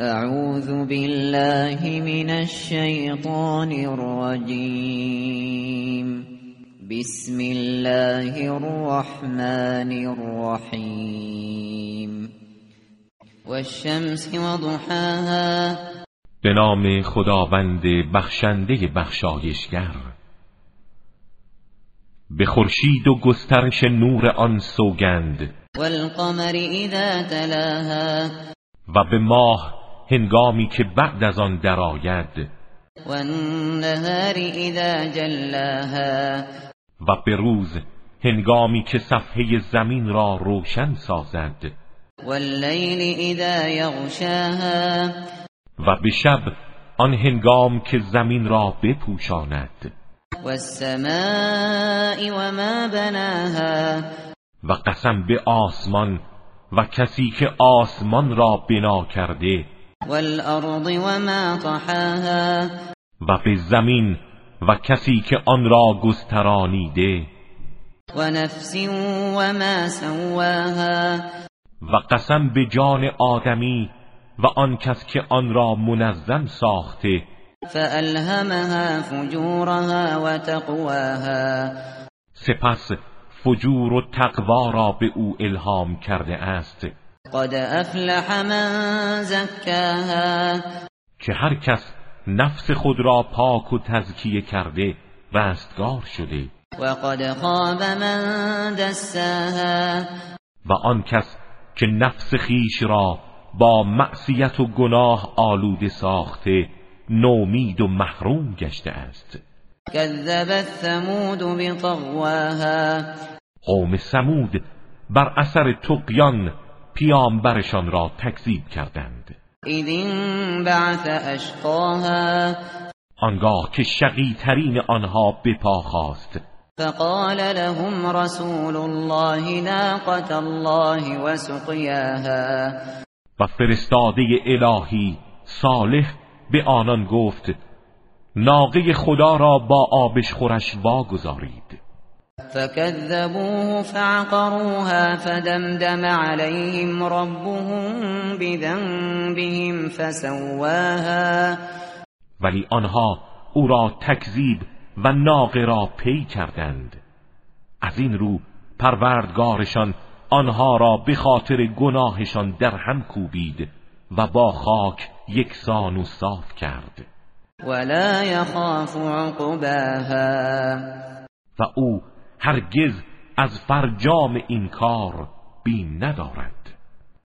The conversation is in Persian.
اعوذ بالله من الشیطان الرجیم بسم الله الرحمن الرحیم والشمس وضحاها. به نام خداوند بخشنده بخشایشگر. به خورشید و گسترش نور آن سوگند. والقمر اذا تلاها. و به ماه هنگامی که بعد از آن درآید. والنهار اذا جلاها. و به روز هنگامی که صفحه زمین را روشن سازد. واللیل اذا یغشاها. و به شب آن هنگام که زمین را بپوشاند. والسماء وما بناها. و قسم به آسمان و کسی که آسمان را بنا کرده والارض وما طحاها. و به زمین و کسی که آن را گسترانیده. و نفس وما سواها. و قسم به جان آدمی و آن کس که آن را منظم ساخته. فألهمها فجورها و تقواها سپس فجور و تقوا را به او الهام کرده است. قد افلح من زکاها که هر کس نفس خود را پاک و تزکیه کرده رستگار شده. و قد خواب من دساها و آن کس که نفس خیش را با معصیت و گناه آلوده ساخته نومید و محروم گشته است. كذبت ثمود بطغواها قوم سمود بر اثر تقیان پیامبرشان را تکذیب کردند. انبعث اشقاها آنگاه که شقی ترین آنها بپا خواست فقال لهم رسول الله ناقة الله وسقياها. و فرستاده الهی صالح به آنان گفت ناقه خدا را با آبش خورش واگذارید. فكذبوه فعقروها فدمدم عليهم ربهم بذنبهم فسواها. ولی آنها او را تکذیب و ناقه را پی کردند. از این رو پروردگارشان آنها را به خاطر گناهشان در هم کوبید و با خاک یکسان و صاف کرد. ولا يخاف عقباها. و او هرگز از فرجام این کار بین ندارد.